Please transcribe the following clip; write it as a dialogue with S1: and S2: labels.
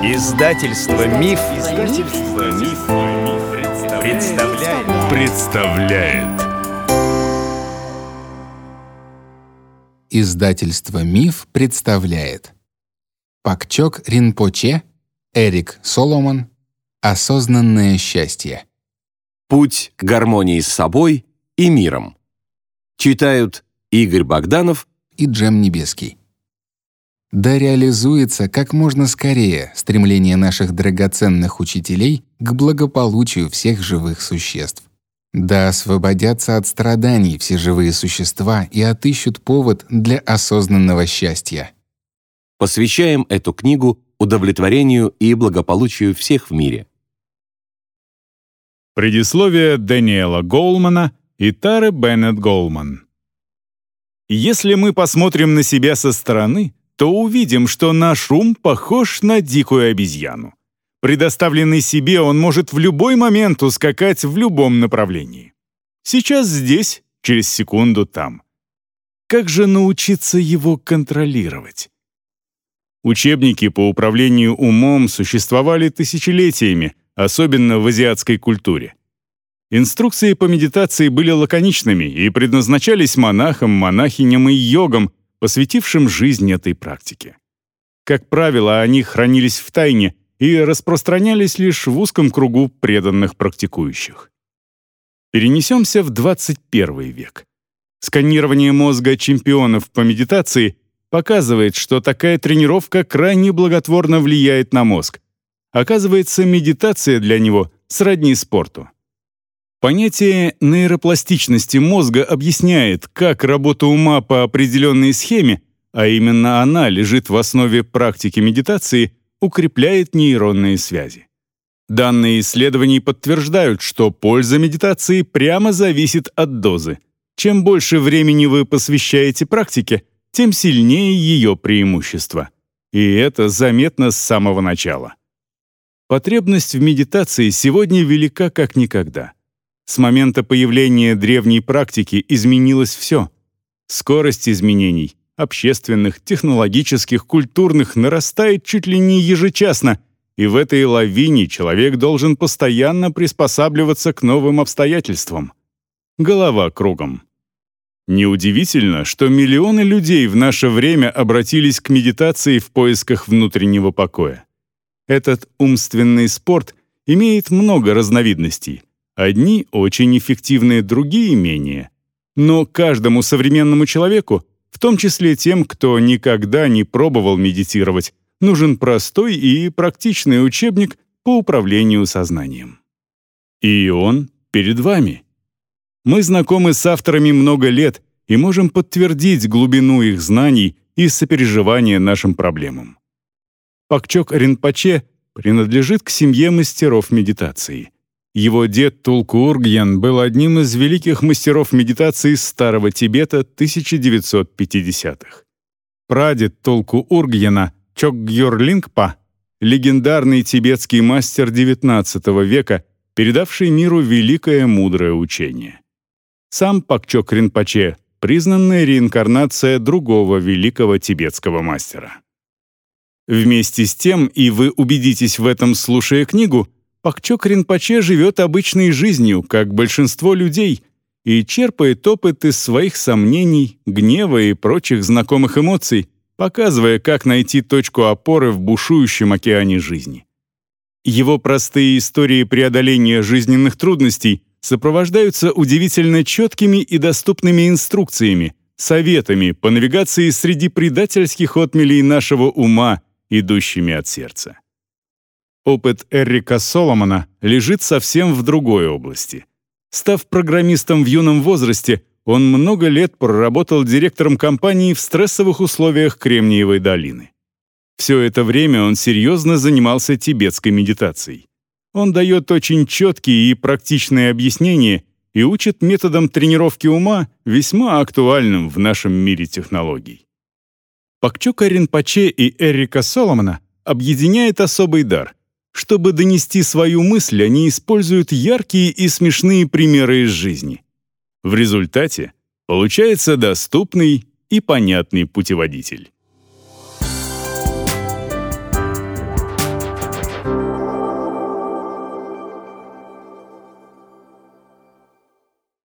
S1: Издательство Миф, Издательство Миф, представляет. представляет.
S2: Издательство Миф представляет. Пакчок Ринпоче, Эрик Соломон. Осознанное счастье.
S3: Путь к гармонии с собой и миром. Читают Игорь Богданов
S2: и Джем Небеский. Да реализуется как можно скорее стремление наших драгоценных учителей к благополучию всех живых существ. Да освободятся от страданий все живые существа и отыщут повод для осознанного счастья.
S3: Посвящаем эту книгу удовлетворению и благополучию всех в мире.
S4: Предисловие Дэниела Голмана и Тары Беннет Голман. Если мы посмотрим на себя со стороны, то увидим, что наш ум похож на дикую обезьяну. Предоставленный себе, он может в любой момент ускакать в любом направлении. Сейчас здесь, через секунду там. Как же научиться его контролировать? Учебники по управлению умом существовали тысячелетиями, особенно в азиатской культуре. Инструкции по медитации были лаконичными и предназначались монахам, монахиням и йогам, посвятившим жизнь этой практике. Как правило, они хранились в тайне и распространялись лишь в узком кругу преданных практикующих. Перенесемся в 21 век. Сканирование мозга чемпионов по медитации показывает, что такая тренировка крайне благотворно влияет на мозг. Оказывается, медитация для него сродни спорту. Понятие нейропластичности мозга объясняет, как работа ума по определенной схеме, а именно она лежит в основе практики медитации, укрепляет нейронные связи. Данные исследований подтверждают, что польза медитации прямо зависит от дозы. Чем больше времени вы посвящаете практике, тем сильнее ее преимущество. И это заметно с самого начала. Потребность в медитации сегодня велика как никогда. С момента появления древней практики изменилось все. Скорость изменений — общественных, технологических, культурных нарастает чуть ли не ежечасно, и в этой лавине человек должен постоянно приспосабливаться к новым обстоятельствам. Голова кругом. Неудивительно, что миллионы людей в наше время обратились к медитации в поисках внутреннего покоя. Этот умственный спорт имеет много разновидностей. Одни очень эффективные, другие менее. Но каждому современному человеку, в том числе тем, кто никогда не пробовал медитировать, нужен простой и практичный учебник по управлению сознанием. И он перед вами. Мы знакомы с авторами много лет и можем подтвердить глубину их знаний и сопереживания нашим проблемам. Пакчок Ринпоче принадлежит к семье мастеров медитации. Его дед Тулкургьян был одним из великих мастеров медитации Старого Тибета 1950-х. Прадед Тулку-Ургьяна Чокгюрлингпа — легендарный тибетский мастер XIX века, передавший миру великое мудрое учение. Сам Пакчок Ринпоче — признанная реинкарнация другого великого тибетского мастера. Вместе с тем, и вы убедитесь в этом, слушая книгу, Пакчок Ринпоче живет обычной жизнью, как большинство людей, и черпает опыт из своих сомнений, гнева и прочих знакомых эмоций, показывая, как найти точку опоры в бушующем океане жизни. Его простые истории преодоления жизненных трудностей сопровождаются удивительно четкими и доступными инструкциями, советами по навигации среди предательских отмелей нашего ума, идущими от сердца. Опыт Эрика Соломона лежит совсем в другой области. Став программистом в юном возрасте, он много лет проработал директором компании в стрессовых условиях Кремниевой долины. Все это время он серьезно занимался тибетской медитацией. Он дает очень четкие и практичные объяснения и учит методам тренировки ума, весьма актуальным в нашем мире технологий. Пакчока Ринпоче и Эрика Соломона объединяет особый дар. Чтобы донести свою мысль, они используют яркие и смешные примеры из жизни. В результате получается доступный и понятный путеводитель.